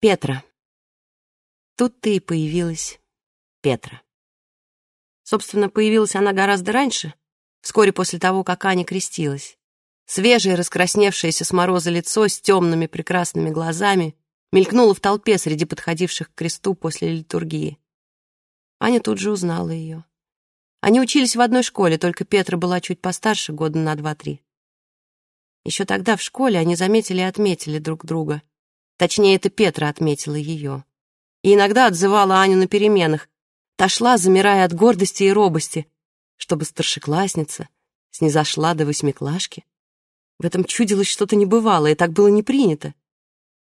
Петра. Тут-то и появилась Петра. Собственно, появилась она гораздо раньше, вскоре после того, как Аня крестилась. Свежее, раскрасневшееся с мороза лицо с темными прекрасными глазами мелькнуло в толпе среди подходивших к кресту после литургии. Аня тут же узнала ее. Они учились в одной школе, только Петра была чуть постарше, года на два-три. Еще тогда в школе они заметили и отметили друг друга. Точнее, это Петра отметила ее. И иногда отзывала Аню на переменах. Та шла, замирая от гордости и робости, чтобы старшеклассница снизошла до восьмиклашки. В этом чудилось что-то небывалое, и так было не принято.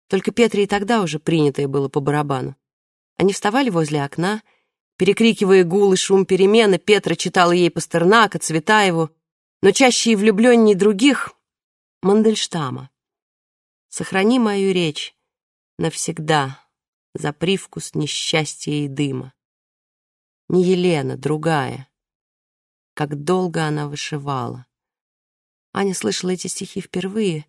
Только Петре и тогда уже принятое было по барабану. Они вставали возле окна, перекрикивая гул и шум перемены, Петра читала ей Пастернака, Цветаеву, но чаще и влюбленней других — Мандельштама. Сохрани мою речь навсегда за привкус несчастья и дыма. Не Елена, другая. Как долго она вышивала. Аня слышала эти стихи впервые.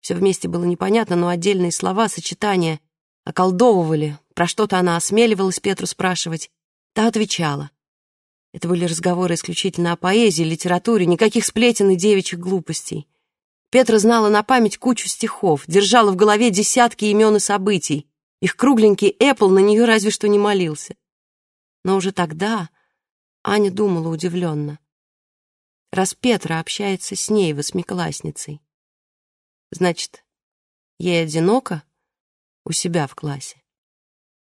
Все вместе было непонятно, но отдельные слова, сочетания околдовывали. Про что-то она осмеливалась Петру спрашивать. Та отвечала. Это были разговоры исключительно о поэзии, литературе, никаких сплетен и девичьих глупостей. Петра знала на память кучу стихов, держала в голове десятки имен и событий. Их кругленький Эппл на нее разве что не молился. Но уже тогда Аня думала удивленно. Раз Петра общается с ней, восьмиклассницей, значит, ей одиноко у себя в классе.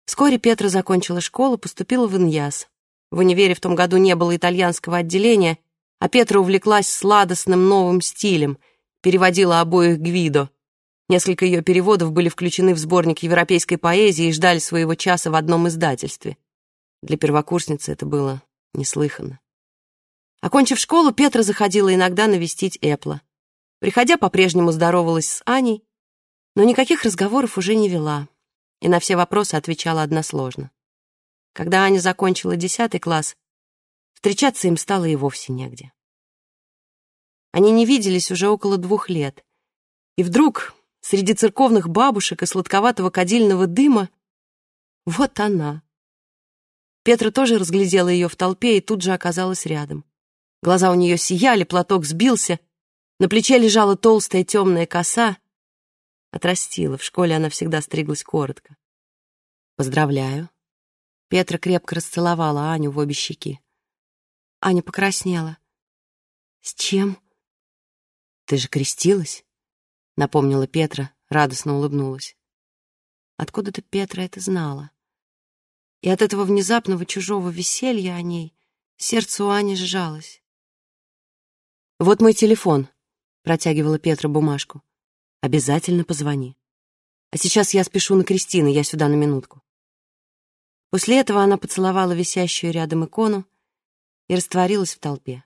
Вскоре Петра закончила школу, поступила в Иньяс. В универе в том году не было итальянского отделения, а Петра увлеклась сладостным новым стилем — переводила обоих Гвидо. Несколько ее переводов были включены в сборник европейской поэзии и ждали своего часа в одном издательстве. Для первокурсницы это было неслыханно. Окончив школу, Петра заходила иногда навестить Эпла. Приходя, по-прежнему здоровалась с Аней, но никаких разговоров уже не вела и на все вопросы отвечала односложно. Когда Аня закончила десятый класс, встречаться им стало и вовсе негде. Они не виделись уже около двух лет. И вдруг, среди церковных бабушек и сладковатого кадильного дыма, вот она. Петра тоже разглядела ее в толпе и тут же оказалась рядом. Глаза у нее сияли, платок сбился, на плече лежала толстая темная коса. Отрастила, в школе она всегда стриглась коротко. «Поздравляю». Петра крепко расцеловала Аню в обе щеки. Аня покраснела. «С чем?» «Ты же крестилась?» — напомнила Петра, радостно улыбнулась. Откуда-то Петра это знала. И от этого внезапного чужого веселья о ней сердце у Ани сжалось. «Вот мой телефон», — протягивала Петра бумажку. «Обязательно позвони. А сейчас я спешу на Кристину, я сюда на минутку». После этого она поцеловала висящую рядом икону и растворилась в толпе.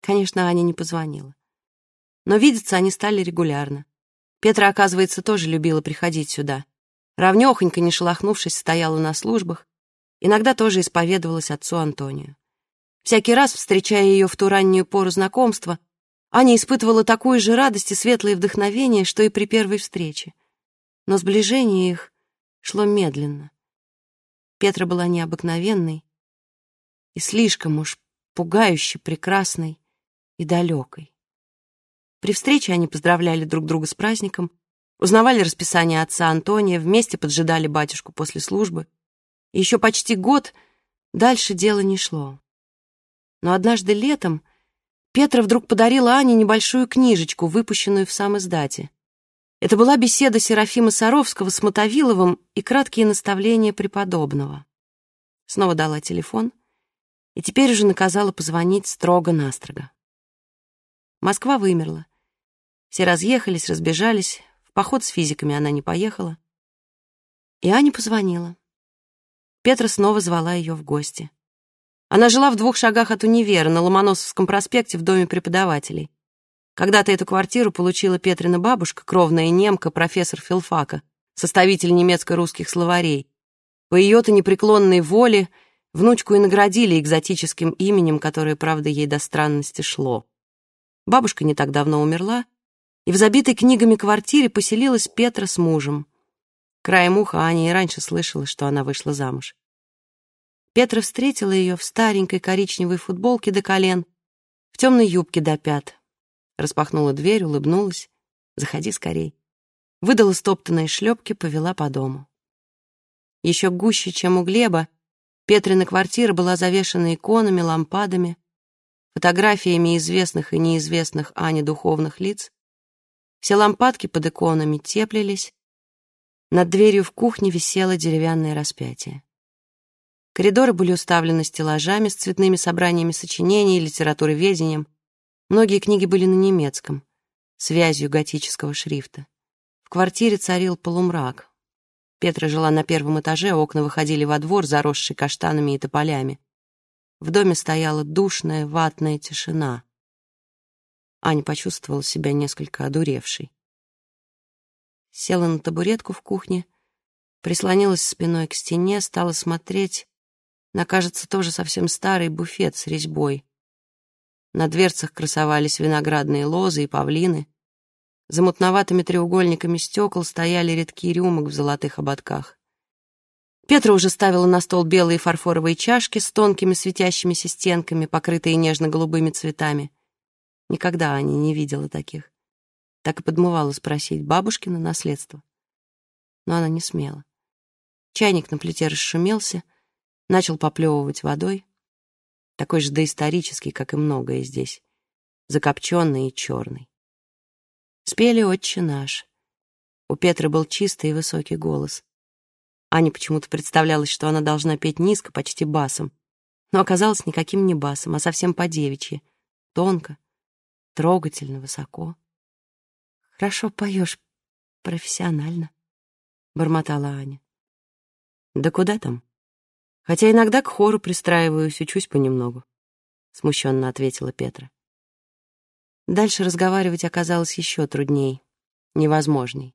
Конечно, Аня не позвонила но видеться они стали регулярно. Петра, оказывается, тоже любила приходить сюда. Равнёхонько, не шелохнувшись, стояла на службах, иногда тоже исповедовалась отцу Антонию. Всякий раз, встречая ее в ту раннюю пору знакомства, Аня испытывала такую же радость и светлое вдохновение, что и при первой встрече. Но сближение их шло медленно. Петра была необыкновенной и слишком уж пугающе прекрасной и далекой. При встрече они поздравляли друг друга с праздником, узнавали расписание отца Антония, вместе поджидали батюшку после службы. И еще почти год дальше дело не шло. Но однажды летом Петра вдруг подарила Ане небольшую книжечку, выпущенную в сам издате. Это была беседа Серафима Саровского с Мотовиловым и краткие наставления преподобного. Снова дала телефон и теперь уже наказала позвонить строго-настрого. Москва вымерла. Все разъехались, разбежались. В поход с физиками она не поехала. И Аня позвонила. Петра снова звала ее в гости. Она жила в двух шагах от универа на Ломоносовском проспекте в доме преподавателей. Когда-то эту квартиру получила Петрина бабушка, кровная немка, профессор филфака, составитель немецко-русских словарей. По ее-то непреклонной воле внучку и наградили экзотическим именем, которое, правда, ей до странности шло. Бабушка не так давно умерла, и в забитой книгами квартире поселилась Петра с мужем. Краем уха Аня и раньше слышала, что она вышла замуж. Петра встретила ее в старенькой коричневой футболке до колен, в темной юбке до пят. Распахнула дверь, улыбнулась. «Заходи скорей». Выдала стоптанные шлепки, повела по дому. Еще гуще, чем у Глеба, Петрина квартира была завешена иконами, лампадами, фотографиями известных и неизвестных Ане духовных лиц. Все лампадки под иконами теплились, над дверью в кухне висело деревянное распятие. Коридоры были уставлены стеллажами с цветными собраниями сочинений и литературоведением. Многие книги были на немецком, связью готического шрифта. В квартире царил полумрак. Петра жила на первом этаже, окна выходили во двор, заросший каштанами и тополями. В доме стояла душная ватная тишина. Аня почувствовала себя несколько одуревшей села на табуретку в кухне, прислонилась спиной к стене, стала смотреть на, кажется, тоже совсем старый буфет с резьбой. На дверцах красовались виноградные лозы и павлины. За мутноватыми треугольниками стекол стояли редкие рюмок в золотых ободках. Петра уже ставила на стол белые фарфоровые чашки с тонкими светящимися стенками, покрытые нежно-голубыми цветами. Никогда Аня не видела таких. Так и подмывала спросить бабушкина наследство. Но она не смела. Чайник на плите расшумелся, начал поплевывать водой, такой же доисторический, как и многое здесь, закопченный и черный. Спели «Отче наш». У Петры был чистый и высокий голос. Аня почему-то представлялась, что она должна петь низко, почти басом, но оказалось никаким не басом, а совсем по-девичьи, тонко, трогательно, высоко. Хорошо поешь, профессионально, бормотала Аня. Да куда там? Хотя иногда к хору пристраиваюсь, учусь понемногу, смущенно ответила Петра. Дальше разговаривать оказалось еще трудней, невозможней.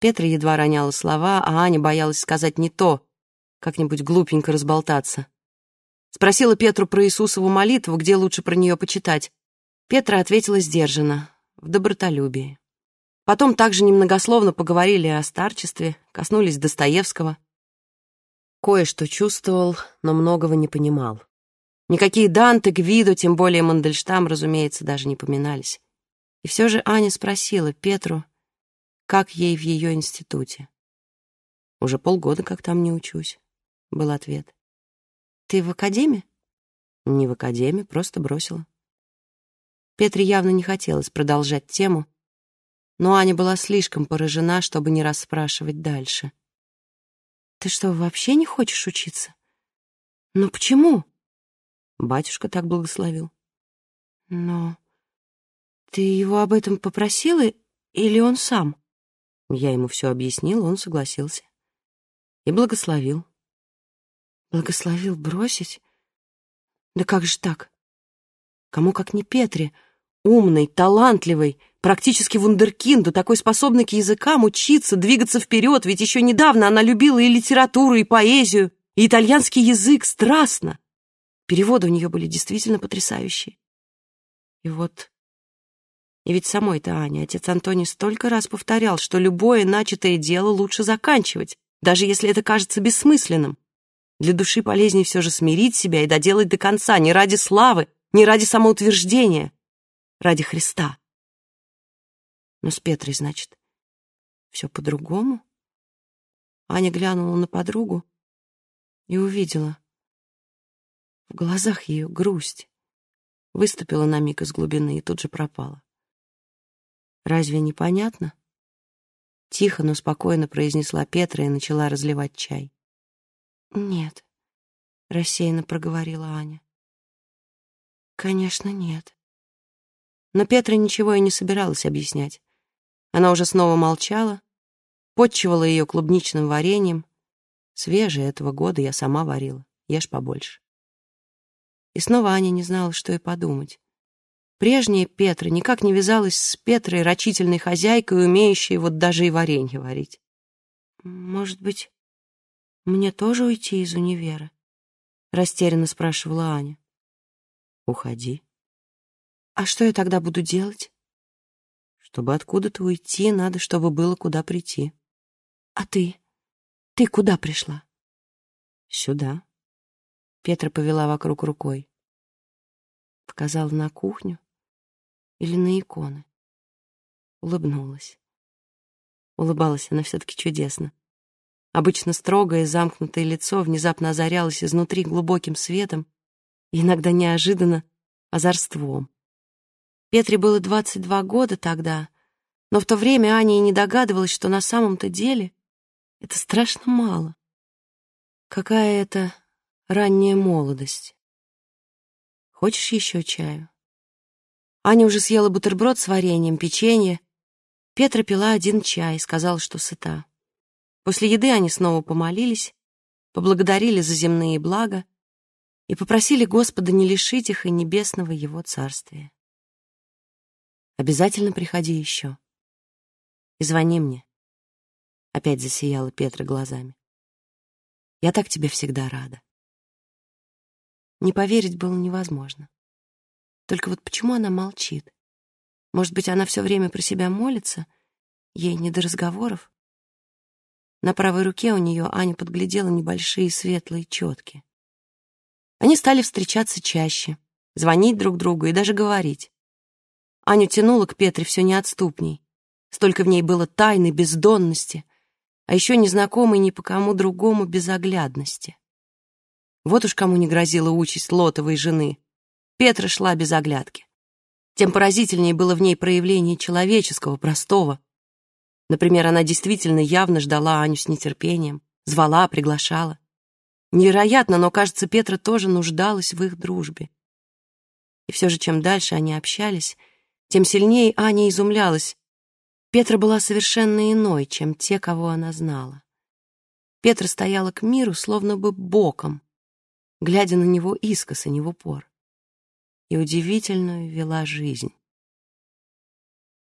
Петра едва роняла слова, а Аня боялась сказать не то, как-нибудь глупенько разболтаться. Спросила Петру про Иисусову молитву, где лучше про нее почитать. Петра ответила сдержанно в добротолюбии. Потом также немногословно поговорили о старчестве, коснулись Достоевского. Кое-что чувствовал, но многого не понимал. Никакие Данте, Гвидо, тем более Мандельштам, разумеется, даже не поминались. И все же Аня спросила Петру, как ей в ее институте. «Уже полгода как там не учусь», — был ответ. «Ты в академии?» «Не в академии, просто бросила». Петре явно не хотелось продолжать тему, но Аня была слишком поражена, чтобы не расспрашивать дальше. «Ты что, вообще не хочешь учиться? Но почему?» Батюшка так благословил. «Но ты его об этом попросила или он сам?» Я ему все объяснил, он согласился. И благословил. Благословил бросить? Да как же так? Кому как не Петре — Умный, талантливый, практически вундеркинду, такой способный к языкам, учиться, двигаться вперед, ведь еще недавно она любила и литературу, и поэзию, и итальянский язык страстно. Переводы у нее были действительно потрясающие. И вот... И ведь самой-то Аня, отец Антоний столько раз повторял, что любое начатое дело лучше заканчивать, даже если это кажется бессмысленным. Для души полезнее все же смирить себя и доделать до конца, не ради славы, не ради самоутверждения, ради Христа. Но с Петрой, значит, все по-другому? Аня глянула на подругу и увидела. В глазах ее грусть. Выступила на миг из глубины и тут же пропала. «Разве непонятно?» Тихо, но спокойно произнесла Петра и начала разливать чай. «Нет», — рассеянно проговорила Аня. «Конечно, нет». Но Петра ничего и не собиралась объяснять. Она уже снова молчала, подчивала ее клубничным вареньем. Свежее этого года я сама варила, ешь побольше. И снова Аня не знала, что и подумать. Прежняя Петра никак не вязалась с Петрой, рачительной хозяйкой, умеющей вот даже и варенье варить. «Может быть, мне тоже уйти из универа?» — растерянно спрашивала Аня. «Уходи», а что я тогда буду делать? Чтобы откуда-то уйти, надо, чтобы было куда прийти. «А ты? Ты куда пришла?» «Сюда». Петра повела вокруг рукой. Показала на кухню или на иконы. Улыбнулась. Улыбалась она все-таки чудесно. Обычно строгое, замкнутое лицо внезапно озарялось изнутри глубоким светом и иногда неожиданно озорством. Петре было 22 года тогда, но в то время Аня и не догадывалась, что на самом-то деле это страшно мало. Какая это ранняя молодость. Хочешь еще чаю? Аня уже съела бутерброд с вареньем, печенье. Петра пила один чай, сказала, что сыта. После еды они снова помолились, поблагодарили за земные блага и попросили Господа не лишить их и небесного Его Царствия. Обязательно приходи еще. И звони мне. Опять засияла Петра глазами. Я так тебе всегда рада. Не поверить было невозможно. Только вот почему она молчит? Может быть, она все время про себя молится? Ей не до разговоров? На правой руке у нее Аня подглядела небольшие светлые четки. Они стали встречаться чаще, звонить друг другу и даже говорить. Аню тянуло к Петре все неотступней. Столько в ней было тайны, бездонности, а еще незнакомой ни по кому другому безоглядности. Вот уж кому не грозила участь лотовой жены. Петра шла без оглядки. Тем поразительнее было в ней проявление человеческого, простого. Например, она действительно явно ждала Аню с нетерпением, звала, приглашала. Невероятно, но, кажется, Петра тоже нуждалась в их дружбе. И все же, чем дальше они общались, тем сильнее Аня изумлялась. Петра была совершенно иной, чем те, кого она знала. Петра стояла к миру словно бы боком, глядя на него искоса, не в упор. И удивительную вела жизнь.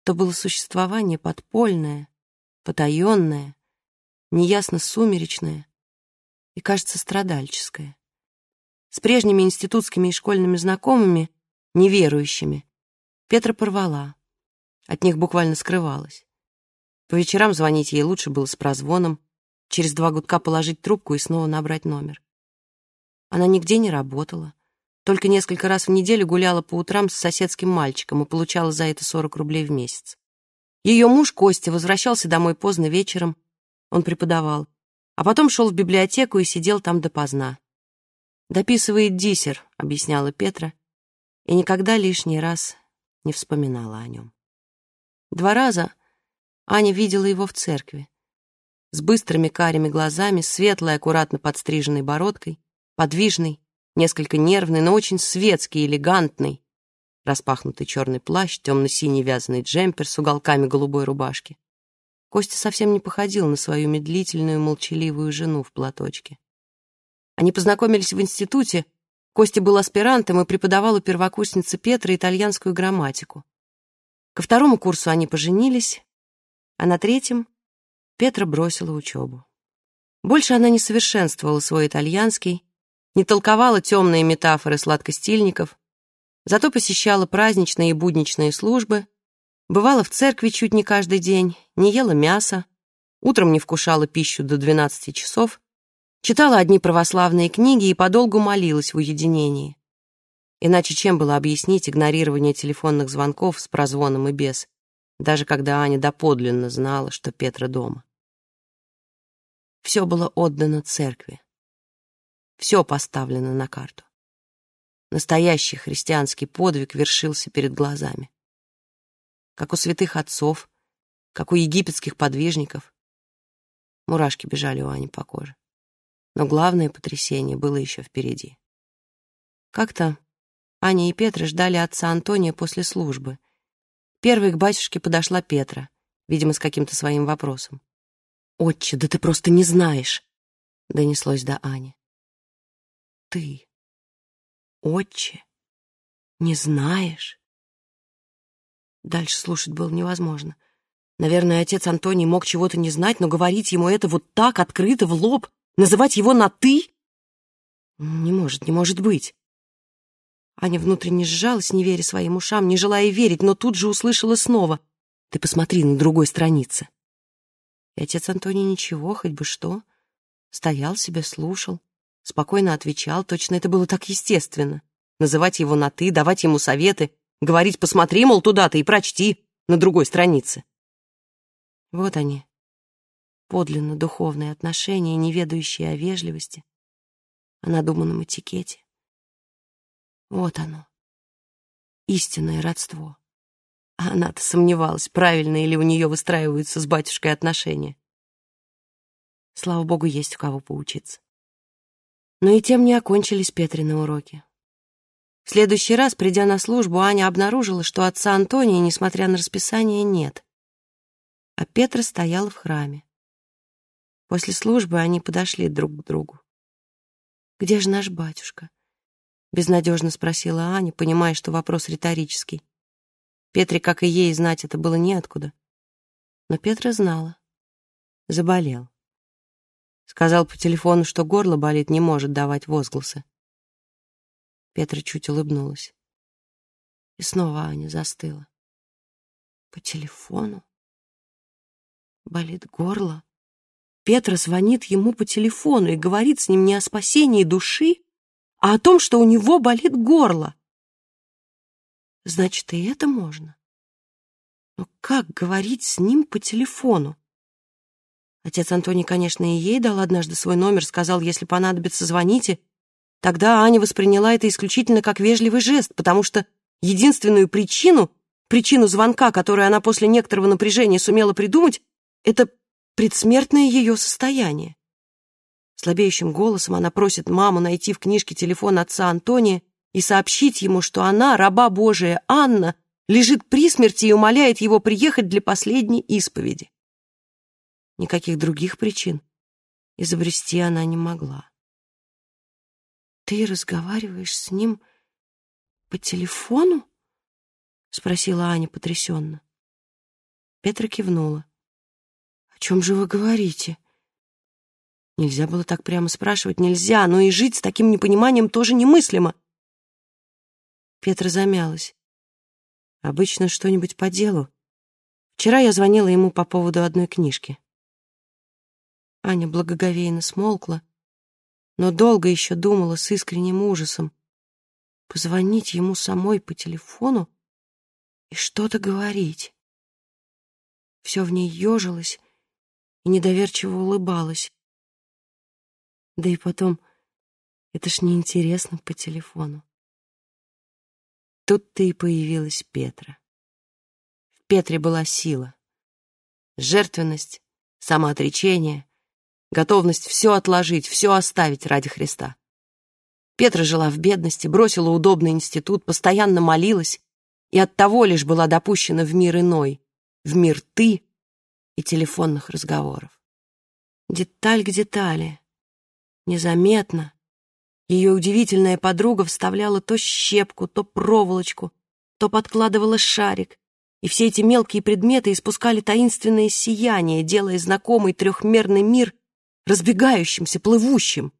То было существование подпольное, потаенное, неясно сумеречное и, кажется, страдальческое. С прежними институтскими и школьными знакомыми, неверующими, Петра порвала. От них буквально скрывалась. По вечерам звонить ей лучше было с прозвоном, через два гудка положить трубку и снова набрать номер. Она нигде не работала, только несколько раз в неделю гуляла по утрам с соседским мальчиком и получала за это 40 рублей в месяц. Ее муж Костя возвращался домой поздно вечером, он преподавал, а потом шел в библиотеку и сидел там допоздна. «Дописывает диссер», — объясняла Петра, и никогда лишний раз не вспоминала о нем. Два раза Аня видела его в церкви. С быстрыми карими глазами, светлой, аккуратно подстриженной бородкой, подвижный, несколько нервный, но очень светский, элегантный, распахнутый черный плащ, темно-синий вязаный джемпер с уголками голубой рубашки. Костя совсем не походил на свою медлительную, молчаливую жену в платочке. Они познакомились в институте, Костя был аспирантом и преподавал у первокурсницы Петры итальянскую грамматику. Ко второму курсу они поженились, а на третьем Петра бросила учебу. Больше она не совершенствовала свой итальянский, не толковала темные метафоры сладкостильников, зато посещала праздничные и будничные службы, бывала в церкви чуть не каждый день, не ела мяса, утром не вкушала пищу до 12 часов Читала одни православные книги и подолгу молилась в уединении. Иначе чем было объяснить игнорирование телефонных звонков с прозвоном и без, даже когда Аня доподлинно знала, что Петра дома. Все было отдано церкви. Все поставлено на карту. Настоящий христианский подвиг вершился перед глазами. Как у святых отцов, как у египетских подвижников. Мурашки бежали у Ани по коже. Но главное потрясение было еще впереди. Как-то Аня и Петра ждали отца Антония после службы. Первой к батюшке подошла Петра, видимо, с каким-то своим вопросом. «Отче, да ты просто не знаешь!» — донеслось до Ани. «Ты, отче, не знаешь?» Дальше слушать было невозможно. Наверное, отец Антоний мог чего-то не знать, но говорить ему это вот так, открыто, в лоб, Называть его на «ты»? Не может, не может быть. Аня внутренне сжалась, не веря своим ушам, не желая верить, но тут же услышала снова. Ты посмотри на другой странице. И отец Антоний ничего, хоть бы что. Стоял себе, слушал, спокойно отвечал. Точно это было так естественно. Называть его на «ты», давать ему советы, говорить «посмотри, мол, туда-то и прочти» на другой странице. Вот они, подлинно духовные отношения, не ведающие о вежливости, о надуманном этикете. Вот оно, истинное родство. А она-то сомневалась, правильно ли у нее выстраиваются с батюшкой отношения. Слава богу, есть у кого поучиться. Но и тем не окончились Петрины уроки. В следующий раз, придя на службу, Аня обнаружила, что отца Антония, несмотря на расписание, нет. А Петра стояла в храме. После службы они подошли друг к другу. «Где же наш батюшка?» — безнадежно спросила Аня, понимая, что вопрос риторический. Петре, как и ей, знать это было неоткуда. Но Петра знала. Заболел. Сказал по телефону, что горло болит, не может давать возгласы. Петра чуть улыбнулась. И снова Аня застыла. По телефону? Болит горло? Петра звонит ему по телефону и говорит с ним не о спасении души, а о том, что у него болит горло. Значит, и это можно. Но как говорить с ним по телефону? Отец Антоний, конечно, и ей дал однажды свой номер, сказал, если понадобится, звоните. Тогда Аня восприняла это исключительно как вежливый жест, потому что единственную причину, причину звонка, которую она после некоторого напряжения сумела придумать, это предсмертное ее состояние. Слабеющим голосом она просит маму найти в книжке телефон отца Антония и сообщить ему, что она, раба Божия Анна, лежит при смерти и умоляет его приехать для последней исповеди. Никаких других причин изобрести она не могла. «Ты разговариваешь с ним по телефону?» — спросила Аня потрясенно. Петра кивнула. «О чем же вы говорите?» Нельзя было так прямо спрашивать, нельзя, но и жить с таким непониманием тоже немыслимо. Петра замялась. Обычно что-нибудь по делу. Вчера я звонила ему по поводу одной книжки. Аня благоговейно смолкла, но долго еще думала с искренним ужасом. Позвонить ему самой по телефону и что-то говорить. Все в ней ежилось и недоверчиво улыбалось. Да и потом, это ж неинтересно по телефону. Тут-то и появилась Петра. В Петре была сила, жертвенность, самоотречение, готовность все отложить, все оставить ради Христа. Петра жила в бедности, бросила удобный институт, постоянно молилась и оттого лишь была допущена в мир иной, в мир «ты» и телефонных разговоров. Деталь к детали, незаметно, ее удивительная подруга вставляла то щепку, то проволочку, то подкладывала шарик, и все эти мелкие предметы испускали таинственное сияние, делая знакомый трехмерный мир разбегающимся, плывущим.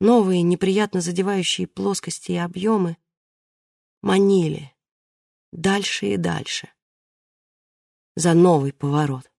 Новые, неприятно задевающие плоскости и объемы манили дальше и дальше за новый поворот.